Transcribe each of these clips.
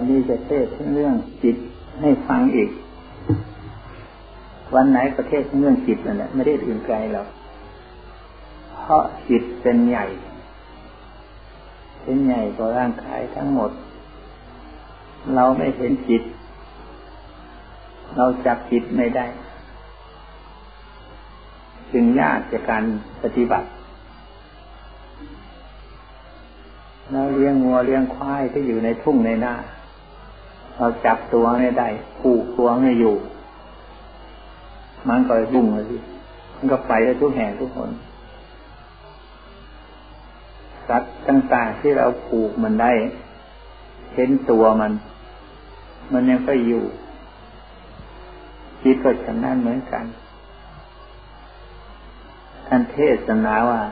วันนี้จะเทศเรื่องจิตให้ฟังอีก วันไหนประเทศเรื่องจิตนั่นแหละไม่ได้อื่นไกลหรอกเพราะจิตเป็นใหญ่ เป็นใหญ่กว่าร่างกายทั้งหมด เราไม่เห็นจิต เราจับจิตไม่ได้ จึงยากจากการปฏิบัติเราเลี้ยงงัวเลี้ยงควายที่อยู่ในทุ่งในนา เราจับตัวไม่ได้ผูกตัวไม่อยู่ มันก็ยุ่งเลยมันก็ไปได้ทุกแห่งทุกคนสัตว์ต่างๆที่เราผูกมันได้เห็นตัวมัน มันยังก็อยู่จิตก็ฉันนั้นเหมือนกัน ท่านเทศนาว่า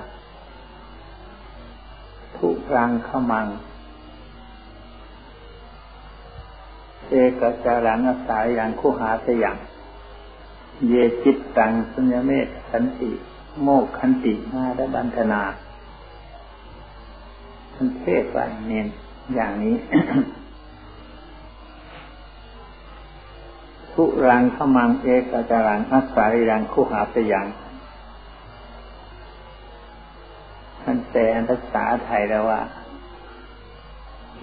ทุรังขมัง กจารังสายอย่างคู่หาสยังเยจิตตังสุญญเมตขันติ โมกขันติมาและบันธนาท่านเทศว่าเนียนอย่างนี้ ทุรังขมังเอกจารังอัสสายอย่างคู่หาสยังมันแปลภาษาไทยแล้วว่า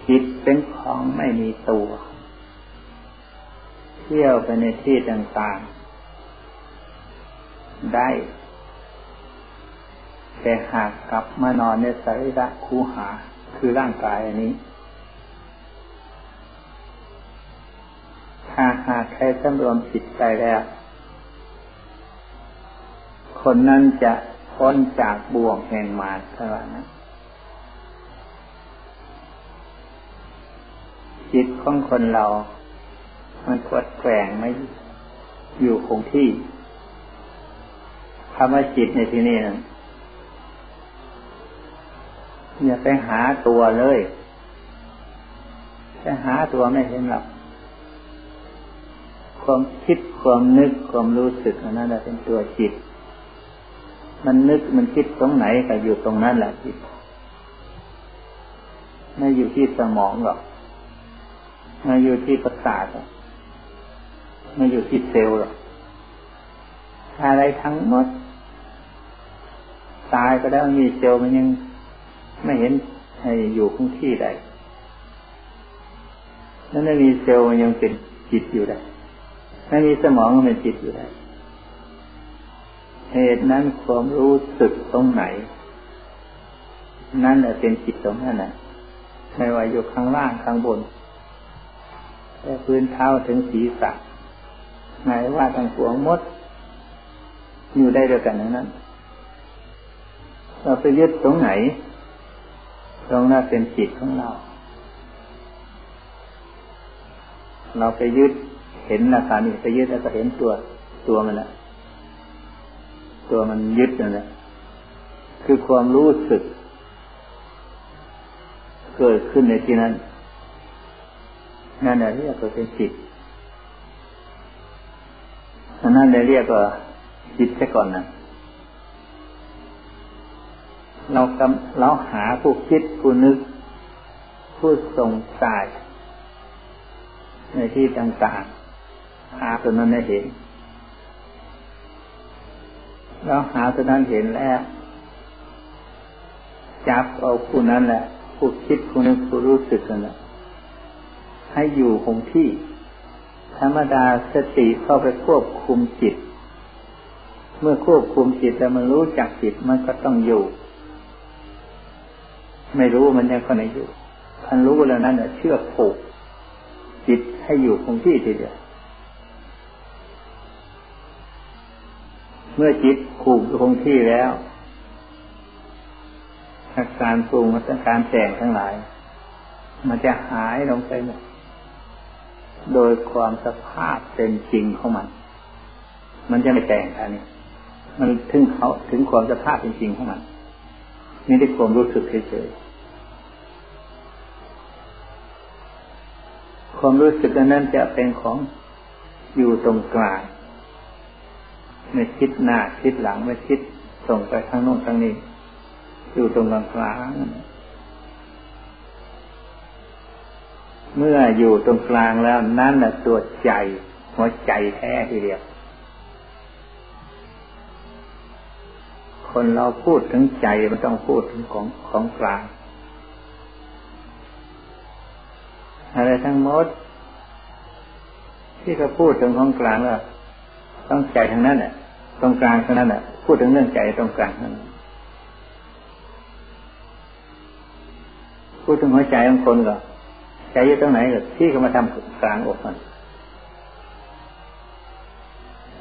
จิตเป็นของไม่มีตัว เที่ยวไปในที่ต่างๆ ได้ แต่หากกลับมานอนในสรีระคูหา คือร่างกายอันนี้ ถ้าหากใครสำรวมจิตใจแล้ว คนนั้นจะพ้นจากบ่วงแห่งมารเท่านั้นจิตของคนเรา มันกดแกว่งไม่อยู่คงที่คำว่าจิตในที่นี้นะอย่าไปหาตัวเลยไปหาตัวไม่เห็นหรอกความคิดความนึกความรู้สึกนั่นแหละเป็นตัวจิต มันนึกมันคิดตรงไหนก็อยู่ตรงนั้นแหละจิตไม่อยู่ที่สมองหรอกไม่อยู่ที่ประสาท ไม่อยู่ที่เซลล์หรอกอะไรทั้งหมด ตายก็แล้วมีเซลล์มันยังไม่เห็นให้อยู่คงที่ใดนั่นไม่มีเซลล์มันยังเป็นจิตอยู่ได้ไม่มีสมองมันเป็นจิตอยู่ได้เหตุนั้นความรู้สึกตรงไหน นั่นแหละเป็นจิตตรงนั้นแหละไม่ว่าอยู่ข้างล่างข้างบนแต่พื้นเท้าถึงศีรษะ หมายว่าทางหัวมด อยู่ได้ด้วยกันนั้น เราไปยึดตรงไหน ตรงนั้นเป็นจิตของเรา เราไปยึดเห็นราคานี่ไปยึดแล้วก็เห็นตัวตัวมันแหละตัวมันยึดนั่นแหละคือความรู้สึก เกิดขึ้นในที่นั้นนั่นแหละเรียกว่าเป็นจิต นั่นเลยเรียกว่าจิตซะก่อนนะเรากำเราหาผู้คิดผู้นึก ผู้ทรงสาย ในที่ต่างๆหาตัวนั้นได้เห็น เราหาตัวนั้นเห็นแล้วจับเอาผู้นั้นแหละผู้คิดผู้นึกผู้รู้สึกกันแหละให้อยู่คงที่ ธรรมดาสติเข้าไปควบคุมจิต เมื่อควบคุมจิตแล้วมันรู้จักจิตมันก็ต้องอยู่ ไม่รู้มันยังก็ไหนอยู่ท่านรู้แล้วนั้นเชื่อผูกจิตให้อยู่คงที่ทีเดียวเมื่อจิตผูกคงที่แล้วอาการปรุงอาการแต่งทั้งหลาย มันจะหายลงไปหมด โดยความสภาพเป็นจริงของมัน มันจะไม่แต่งอันนี้มันถึงเขาถึงความสภาพเป็นจริงของมันนี่ได้ความรู้สึกเฉยๆความรู้สึกนั้นจะเป็นของอยู่ตรงกลางไม่คิดหน้าคิดหลังไม่คิดส่งไปทางโน้นทางนี้ อยู่ตรงกลางกลาง เมื่ออยู่ตรงกลางแล้วนั่นแหละตัวใจ หัวใจแท้ทีเดียว คนเราพูดถึงใจมันต้องพูดถึงของของกลาง อะไรทั้งหมด ที่เขาพูดถึงของกลางแล้วต้องใจทางนั้นแหละตรงกลางเท่านั้นแหละพูดถึงเรื่องใจตรงกลางเท่านั้นพูดถึงหัวใจของคนก็ ใจอยู่ตรงไหนก็ที่เขามาทำกลางอกมัน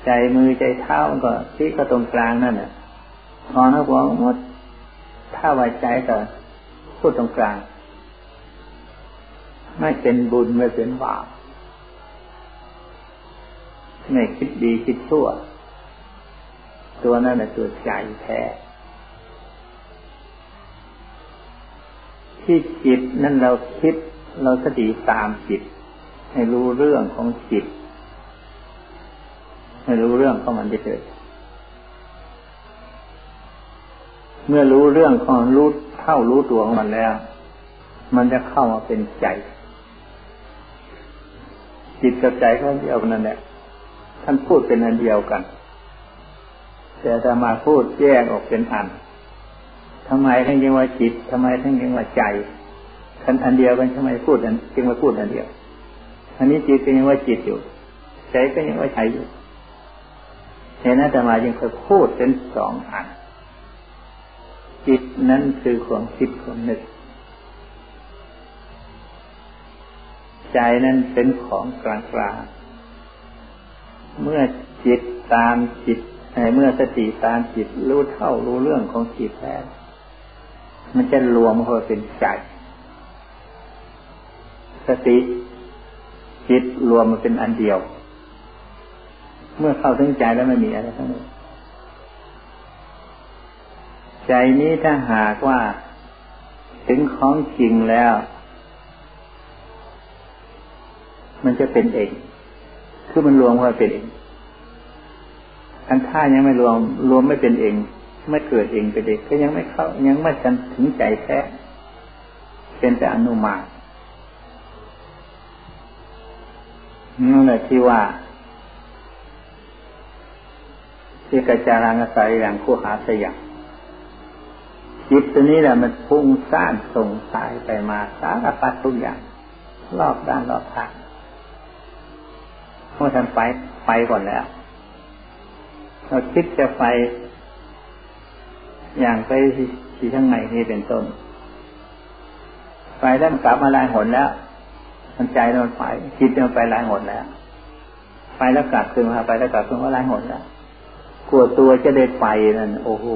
ใจมือใจเท้าก็ที่ก็ตรงกลางนั่นแหละพอนะบอกว่าถ้าไว้ใจก็พูดตรงกลาง ไม่เป็นบุญไม่เป็นบาปไม่คิดดีคิดชั่ว ตัวนั่นแหละตัวใจแท้ที่จิตนั่นเราคิด เราสติตามจิต ให้รู้เรื่องของจิต ให้รู้เรื่องของมันไปเถิดเมื่อรู้เรื่องของรู้เท่ารู้ตัวของมันแล้ว มันจะเข้ามาเป็นใจ จิตกับใจก็เดียวกันนั่นแหละท่านพูดเป็นอันเดียวกัน แต่ถ้ามาพูดแยกออกเป็นอันทำไมท่านยังว่าจิตทำไมท่านยังว่าใจ ท่านอันเดียวกันทำไมพูดอันจึงมาพูดอันเดียว อันนี้จิตก็ยังว่าจิตอยู่ ใจก็ยังว่าใจอยู่เห็นนั้นแต่มายังเคยพูดเป็นสองอัน จิตนั้นคือความคิดความนึก ใจนั้นเป็นของกลางกลางเมื่อจิตตามจิตเมื่อสติตามจิตรู้เท่ารู้เรื่องของจิตแล้วมันจะรวมเข้าเป็นใจ สติจิตรวมมาเป็นอันเดียว เมื่อเข้าถึงใจแล้วไม่มีอะไรทั้งนั้นใจนี้ถ้าหากว่าถึงของจริงแล้ว มันจะเป็นเอง คือมันรวมว่าเป็นเองอันท่ายังไม่รวม รวมไม่เป็นเอง ไม่เกิดเองเป็นเด็กก็ยังไม่เข้า ยังไม่ทันถึงใจแท้ เป็นแต่อนุมาน นแหละที่ว่าที่กระจารังอาศัยอย่างคู่หาสยามจิตตัวนี้แหละมันพุ่งซ่านส่งสายไปมาสารพัดทุกอย่าง รอบด้านรอบทางเมื่อท่านไปไปก่อนแล้วเราคิดจะไป อย่างไปที่ข้างในนี่เป็นต้น ไปแล้วมันกลับมาลายหนแล้ว มันใจเราไปคิดมันไปลายหนแล้ว ไปแล้วกลับคืนมาไปแล้วกลับคืนมาลายหนแล้วกลัวตัวจะได้ไปนั่นโอ้โห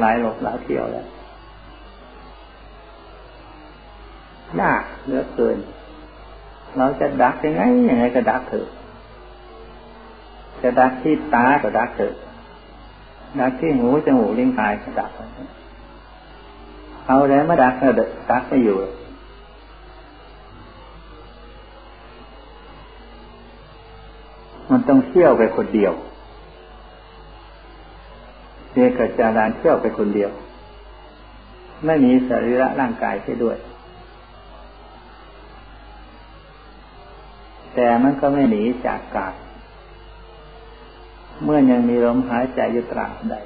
หลายหลบหลายเที่ยวแล้วยากเหลือเกิน เราจะดักยังไงยังไงก็ดักเถอะ จะดักที่ตาก็ดักเถอะดักที่หูจมูกลิ้นกายก็ดักเอาแล้วมาดักก็ดักไม่อยู่ มันต้องเที่ยวไปคนเดียวเด็กกับจารานเที่ยวไปคนเดียว ไม่มีสรีระร่างกายใช่ด้วย แต่มันก็ไม่หนีจากกาบเมื่อยังมีลมหายใจอยู่ตราบใด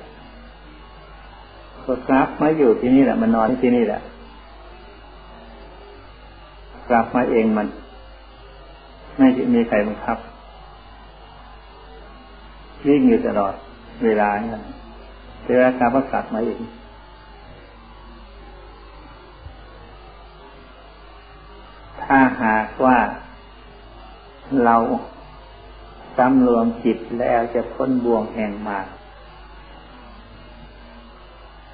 ก็กลับมาอยู่ที่นี่แหละมันนอนที่นี่แหละกลับมาเองมัน ไม่มีใครบังคับ วิ่งอยู่ตลอดเวลาเนี่ยเวลากลับก็กลับมาเองถ้าหากว่าเราสำรวมจิตแล้วจะพ้นบ่วงแห่งมา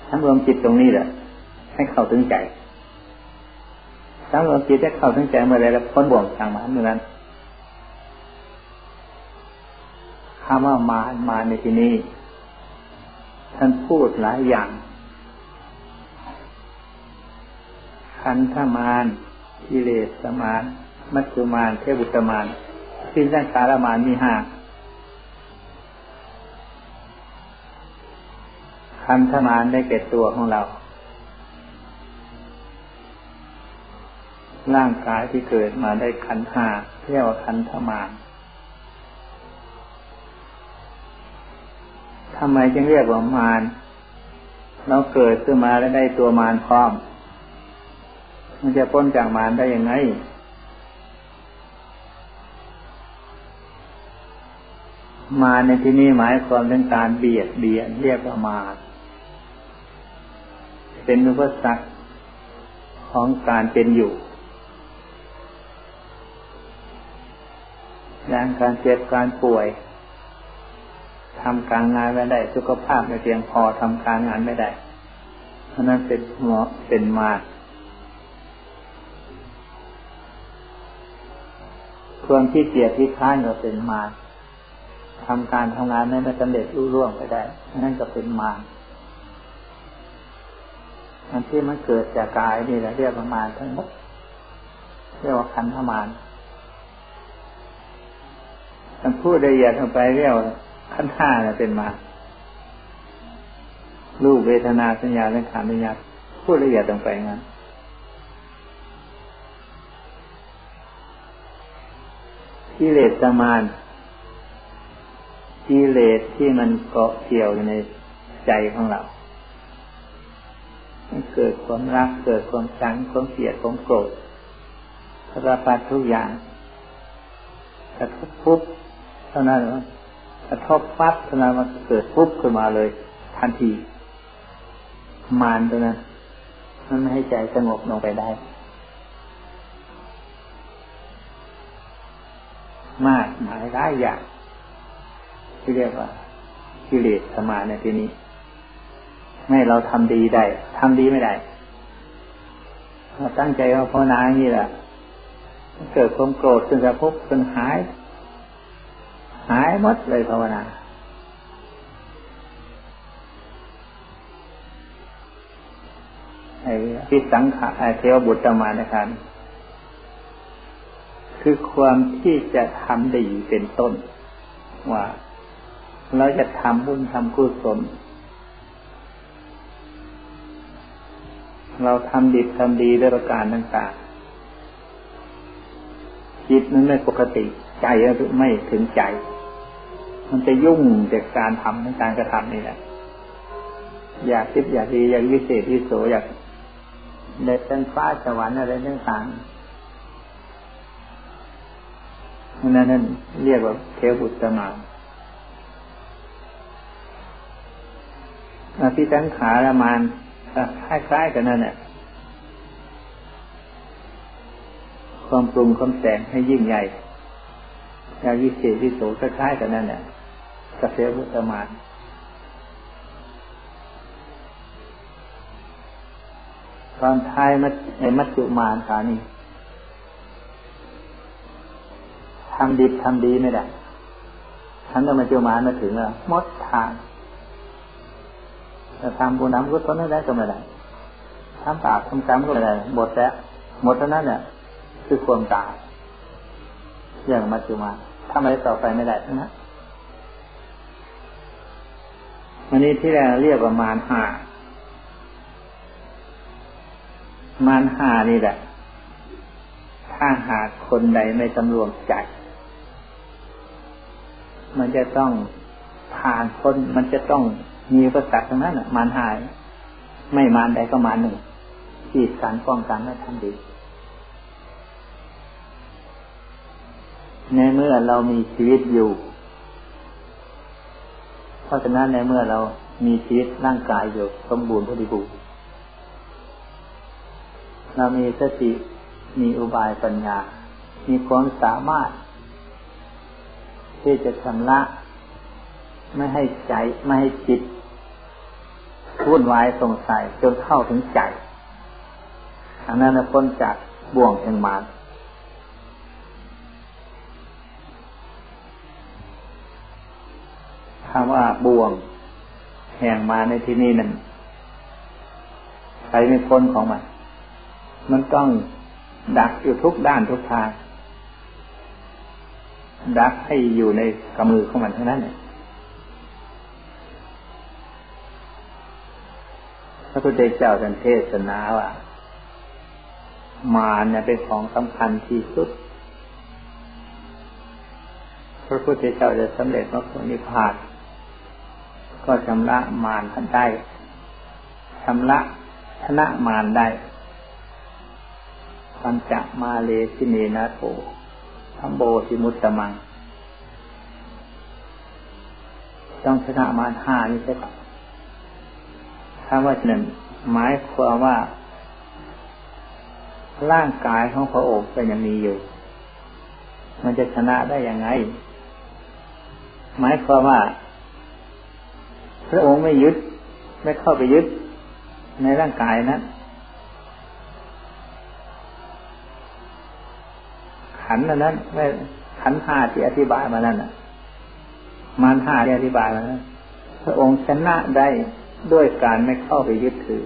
สำรวมจิตตรงนี้แหละให้เข้าถึงใจสำรวมจิตให้เข้าถึงใจเมื่อไรแล้วพ้นบ่วงทางมาเมื่อนั้นำว่ามามาในที่นี้ท่านพูดหลายอย่างคันธมานกิเลสมานมัจจุมานเทบุตมานสิ้นสังขารมานมีห้าคันธมานได้เก็ตัวของเรา ร่างกายที่เกิดมาได้ขันห้าเรียกว่าขันธมาร ทำไมจึงเรียกว่ามารเราเกิดขึ้นมาแล้วได้ตัวมารพร้อม มันจะพ้นจากมารได้ยังไงมาในที่นี้หมายความถึงการเบียดเบียนเรียกว่ามาเป็นอุปสรรคของการเป็นอยู่อย่างการเจ็บการป่วย ทำการงานไม่ได้ สุขภาพไม่เพียงพอทำการงานไม่ได้ เพราะนั้นเป็นหมอเป็นมาความที่เกียดที่ค้านก็เป็นมาทำการทำงานไม่ได้สำเร็จรุ่ร่วงไปได้นั่นก็เป็นมาอันที่มันเกิดจากกายนี่แหละเรียกประมาณทั้งหมดเรียกว่าขันธมารท่านพูดละเอียดลงไปเรียกว่า ขั้นห้าเนี่ยเป็นมา รูปเวทนาสัญญาและขันธ์วิญญาพูดละเอียดลงไปงั้นกิเลสมานกิเลสที่มันเกาะเกี่ยวอยู่ในใจของเราเกิดความรักเกิดความชังความเกลียดความโกรธสารพัดทุกอย่างกระทบปุ๊บเท่านั้นกระทบปั๊บเท่านั้นมันเกิดปุ๊บขึ้นมาเลย ทันที มานตัวนั้นมันไม่ให้ใจสงบลงไปได้ มากหมายหลายอย่างที่เรียกว่ากิเลสสมาในที่นี้ให้เราทำดีได้ทำดีไม่ได้เราตั้งใจว่าภาวนาอย่างนี้แหละเกิดความโกรธขึ้นจะพบจนหาย หายหมดเลยภาวนาไอ้พิสังขะไอ้เทวบุตรมานะครับคือความที่จะทำดีเป็นต้น ว่าเราจะทำบุญทำกุศลเราทำดีทำดีด้วยประการต่างๆจิตนั้นไม่ปกติ ใจไม่ถึงใจ มันจะยุ่งจากการทำในการกระทำนี่แหละ อยากคิดอยากดีอยากวิเศษวิโสอยากเด็ดเป็นฟ้าสวรรค์อะไรต่างๆนั่นนั่นเรียกว่าเทวบุตรมาอภิสังขารมานคล้ายๆกันนั่นแหละความปรุงความแต่งให้ยิ่งใหญ่ยาวิเศษวิโสคล้ายๆกันนั่นแหละ กระเสวุตมานตอนท้ายมัดในมัจจุมานขานี้ทำดีทำดีไม่ได้ทั้งกับมัจจุมานมาถึงแล้วมดทางจะทำบุญทำกุศลได้ก็ไม่ได้ทำบาปทำกรรมก็ไม่ได้หมดแล้วหมดเท่านั้นเนี่ยคือความตายอย่างมัจจุมานทำอะไรต่อไปไม่ได้ทั้งนั้น วันนี้ที่เราเรียกว่ามารหามารหานี่แหละ ถ้าหากคนใดไม่ตำรวจใจ มันจะต้องผ่านคนมันจะต้องมีประสักตรงนั้นมานหายไม่มานใดก็มานหนึ่งขีดการป้องกันและทำดี ในเมื่อเรามีชีวิตอยู่ ราะฉะนั้นในเมื่อเรามีชีวิตร่างกายอยู่สมบูรณ์พอดีบูรณ์เรามีสติมีอุบายปัญญา มีความสามารถ ที่จะชำระไม่ให้ใจไม่ให้จิตวุ่นวายสงสัยจนเข้าถึงใจอันนั้นพ้นจากบ่วงแห่งมาร คำว่าบ่วง แห่งมาในที่นี้นั้นใครไม่พ้นของมัน มันต้องดักอยู่ทุกด้านทุกทาง ดักให้อยู่ในกำมือของมันทั้งนั้นเนี่ยพระพุทธเจ้าท่านเทศนาว่า มาเนี่ยเป็นของสำคัญที่สุด พระพุทธเจ้าจะสำเร็จมรรคผลนิพพาน ก็ชำระมารท่านได้ชำระชนะมารได้ปัญจมาเลสิเนนะโถทัมโบสิมุตตมัง ต้องชนะมารห้านี่ใช่ปะถ้าว่าหนึ่งหมายความว่า ร่างกายของพระองค์ก็ยังมีอยู่ มันจะชนะได้ยังไง หมายความว่า พระองค์ไม่ยึด ไม่เข้าไปยึดในร่างกายนะั้นขันนั้นไม่ขันห้าที่อธิบายมานั่นมารห้าที่อธิบายมานั้นพระองค์ชนะได้ด้วยการไม่เข้าไปยึดถือ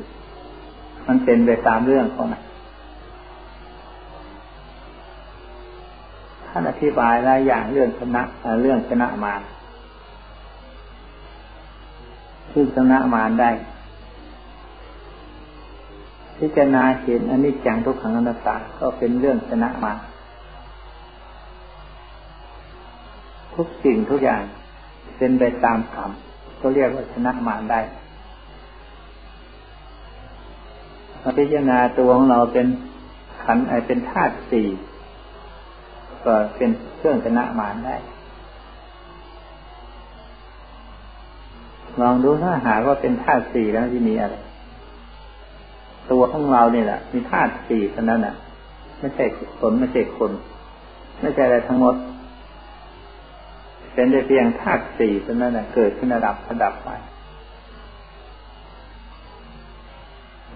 มันเป็นไปตามเรื่องของมันท่านอธิบายหลายอย่างเรื่องชนะเรื่องชนะมาร ซึ่งชนะมารได้ พิจารณาเห็นอันนี้จังทุกขังอนัตตาก็เป็นเรื่องชนะมารทุกสิ่งทุกอย่างเป็นไปตามกรรมก็เรียกว่าชนะมารได้พิจารณาตัวของเราเป็นขันไอเป็นธาตุสี่ก็เป็นเครื่องชนะมารได้ ลองดูถ้าหากว่าเป็นธาตุสี่แล้วที่มีอะไร ตัวของเราเนี่ยแหละมีธาตุสี่เท่านั้นอะ ไม่ใช่คนไม่ใช่คน ไม่ใช่อะไรทั้งหมด เป็นได้เพียงธาตุสี่เท่านั้นนะเกิดขึ้นระดับระดับไป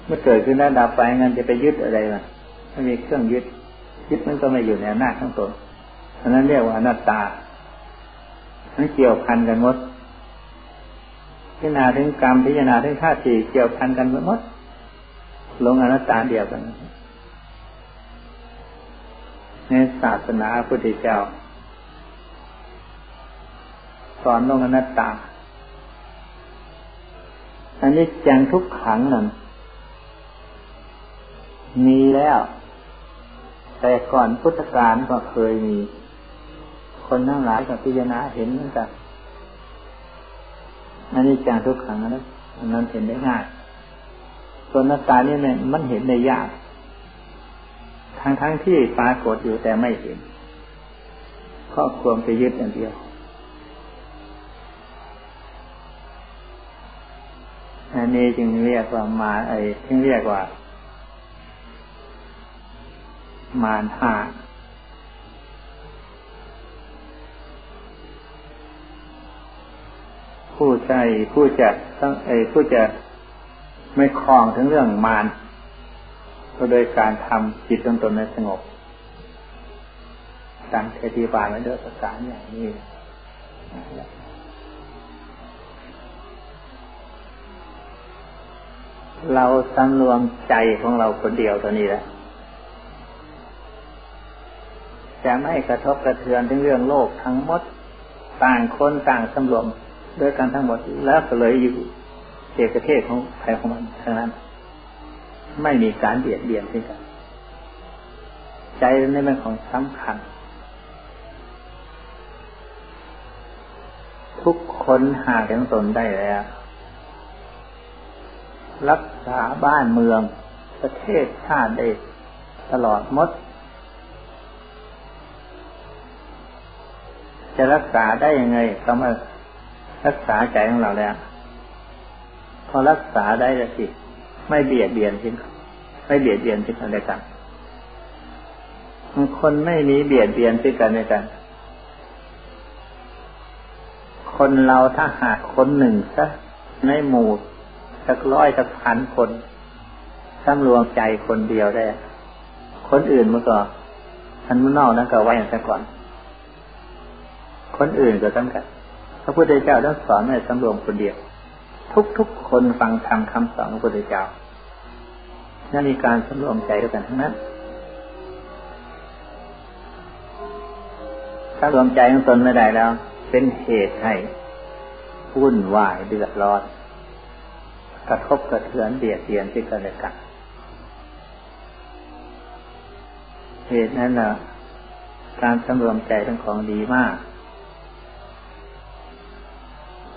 เมื่อเกิดขึ้นระดับไปงั้นจะไปยึดอะไรล่ะไม่มีเครื่องยึด ยึดมันก็ไม่อยู่ในหน้าทั้งตนอันนั้นเรียกว่าอนัตตาทั้งเกี่ยวพันกันหมด พิจารณาถึงกรรมพิจารณาถึงธาตุสี่เกี่ยวพันกันหมดลงอนัตตาเดียวกัน ในศาสนาพุทธเจ้าสอนลงอนัตตา อันนี้จังทุกขังนั่นมีแล้ว แต่ก่อนพุทธกาลก็เคยมี คนทั้งหลายกับพิจารณาเห็นเหมือนกัน อันนี้จังทุกขังนะอันนั้นเห็นได้ง่ายส่วนนัตตานี่เนี่ยมันเห็นในยาก ทั้งทั้งที่ปรากฏอยู่แต่ไม่เห็นเพราะความไปยึดอันเดียว อันนี้จึงเรียกว่ามาไอ้จึงเรียกว่า มารห้า ผู้ใจผู้จะต้องไอ้ผู้จะไม่คลองถึงเรื่องมารก็โดยการทำจิตตนตนในสงบดังเทธิบาลไว้ด้วยภาษาอย่างนี้เราสำรวมใจของเราคนเดียวตัวนี้แหละจะไม่กระทบกระเทือนถึงเรื่องโลกทั้งหมด ต่างคนต่างสำรวม ด้วยกันทั้งหมดแล้วก็เลยอยู่เอกเทศของใครของมันทั้งนั้น ไม่มีการเบียดเบียนที่งกัน ใจนี่เป็นของสำคัญ ทุกคนหาถึงตนได้แล้ว รักษาบ้านเมืองประเทศชาติได้ตลอดมด จะรักษาได้ยังไงก็มา รักษาใจของเราแล้ว พอรักษาได้แล้วสิไม่เบียดเบียนสิ้นไม่เบียดเบียนสิ้นกันและกันคนไม่มีเบียดเบียนสิ้นกันและกัน คนเราถ้าหากคนหนึ่งซะในหมู่สักร้อยสักพันคนสำรวมใจคนเดียวได้ คนอื่นมันก็ทันมันนอกนั้นก็ไว้อย่างแต่ก่อน คนอื่นก็ต้องกัน พระพุทธเจ้าต้สอนให้สำรวมคนเดียว ทุกๆคนฟังธรรมคาสอนของพระพุทธเจ้านั่นมีการสำรวมใจด้วยกันทั้งนั้นถ้ารวมใจของตนไม่ได้แล้ว เป็นเหตุให้วุ่นวายเดือดร้อน กระทบกระเทือนเบียดเบียนที่กันและกันเหตุนั้นนะการสำรวมใจเป็นของดีมาก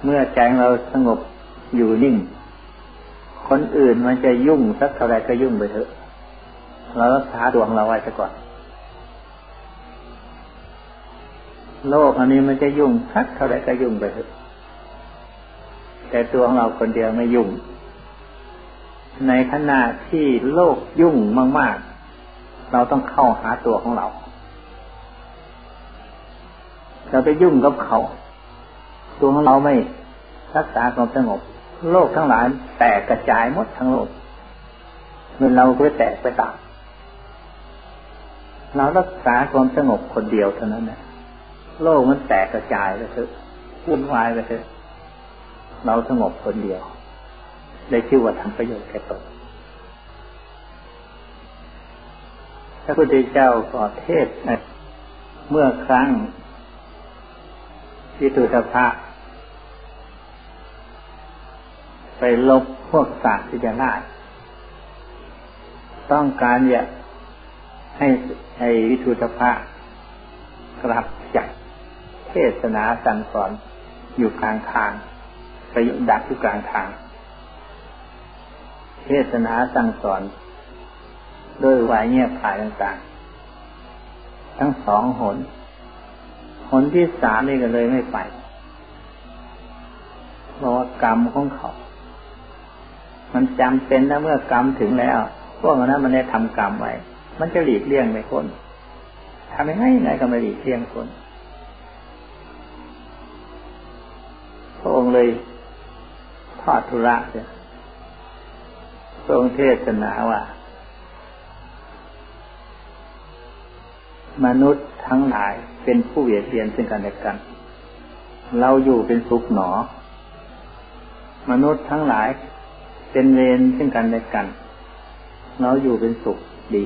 เมื่อใจเราสงบอยู่นิ่ง คนอื่นมันจะยุ่งสักเท่าไรก็ยุ่งไปเถอะ เรารักษาดวงเราไว้ซะก่อน โลกอันนี้มันจะยุ่งสักเท่าไรก็ยุ่งไปเถอะ แต่ตัวของเราคนเดียวไม่ยุ่ง ในขณะที่โลกยุ่งมาก ๆ เราต้องเข้าหาตัวของเรา เราไปยุ่งกับเขา ตัวของเราไม่รักษาความสงบ โลกทั้งหลายแตกกระจายหมดทั้งโลกเงินเราก็แตกไปตามเรารักษาความสงบคนเดียวเท่านั้นนะโลกมันแตกกระจายไปเถอะวุ่นวายไปเถอะเราสงบคนเดียวได้ชื่อว่าทำประโยชน์แก่ตนพระพุทธเจ้าก็เทศเมื่อครั้ง วิตุทพะไปลบพวกศาสตร์ที่จะนาต้องการอยากให้ให้วิทุทพะกลับจากเทศนาสั่งสอนอยู่กลางทางไปดักอยู่กลางทาง เทศนาสั่งสอนด้วยวายเงียบผายต่างๆ ทั้งสองหน ผลที่สามนี่ก็เลยไม่ไปเพราะว่ากรรมของเขา มันจำเป็นนะเมื่อกรรมถึงแล้วพวกนั้นมันได้ทำกรรมไว้ มันจะหลีกเลี่ยงไม่พ้นทำยังไงไงก็ไม่หลีกเลี่ยงพ้นพระองค์เลยทอดทุระเนี่ยพรงเทศนาว่า มนุษย์ทั้งหลายเป็นผู้เบียดเบียนซึ่งกันและกัน เราอยู่เป็นสุขหนอ มนุษย์ทั้งหลายเป็นเวรซึ่งกันและกัน เราอยู่เป็นสุขดี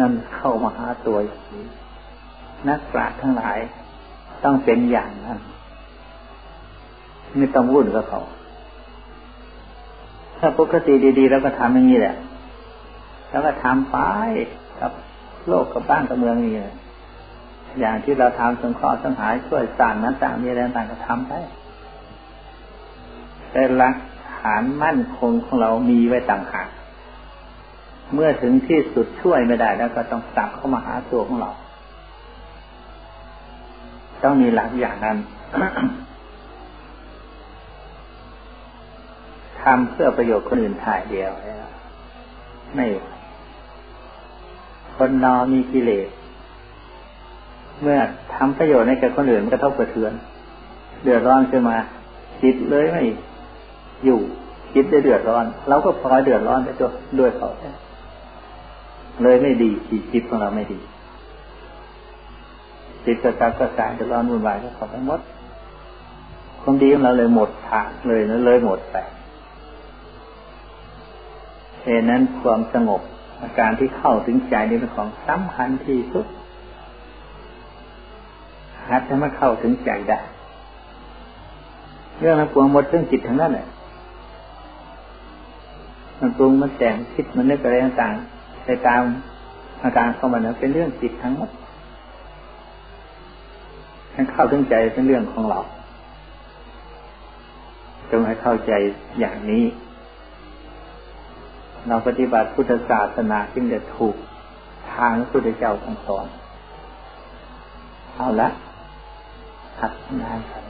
นั่นเข้ามาหาตัวอย่างนี้ นักปราชญ์ทั้งหลายต้องเป็นอย่างนั้น ไม่ต้องวุ่นกับเขา ถ้าปกติดีๆ แล้วก็ทำอย่างนี้แหละ แล้วก็ทำไปครับโลกกับบ้านกับเมืองนี่อย่างที่เราทำสงเคราะห์สังหารช่วยสางนั้นต่างมีอะไรต่างก็ทำไปแต่หลักฐานมั่นคงของเรามีไว้ต่างหากเมื่อถึงที่สุดช่วยไม่ได้แล้วก็ต้องกลับเข้ามาหาตัวของเรา ต้องมีหลักอย่างนั้นทำเพื่อประโยชน์คนอื่นถ่ายเดียว ไม่ คนนอมีกิเลส เมื่อทำประโยชน์ให้แก่คนอื่นมันกระทบกระเทือน เดือดร้อนขึ้นมาจิตเลยไม่อยู่จิตได้เดือดร้อนเราก็พลอยเดือดร้อนไปด้วยด้วยเขาเลยไม่ดีจิตจิตของเราไม่ดีจิตกระตักกระสายจะร้อนวุ่นวายก็เขาไปหมดความดีของเราเลยหมดทางเลยเลยหมดไปเหตุนั้นความสงบ อาการที่เข้าถึงใจนี่เป็นของสำคัญที่สุดหัดให้มันเข้าถึงใจได้เรื่องนั้นปวงหมดเรื่องจิตทั้งนั้นแหละมันปรุงมันแต่งคิดมันนึกอะไรต่างๆไปตามอาการเข้ามาเนี่ยเป็นเรื่องจิตทั้งหมดให้เข้าถึงใจเป็นเรื่องของเราจงให้เข้าใจอย่างนี้ เราปฏิบัติพุทธศาสนาจึงจะถูกทางพุทธเจ้าทรงสอนเอาละหัดงานกัน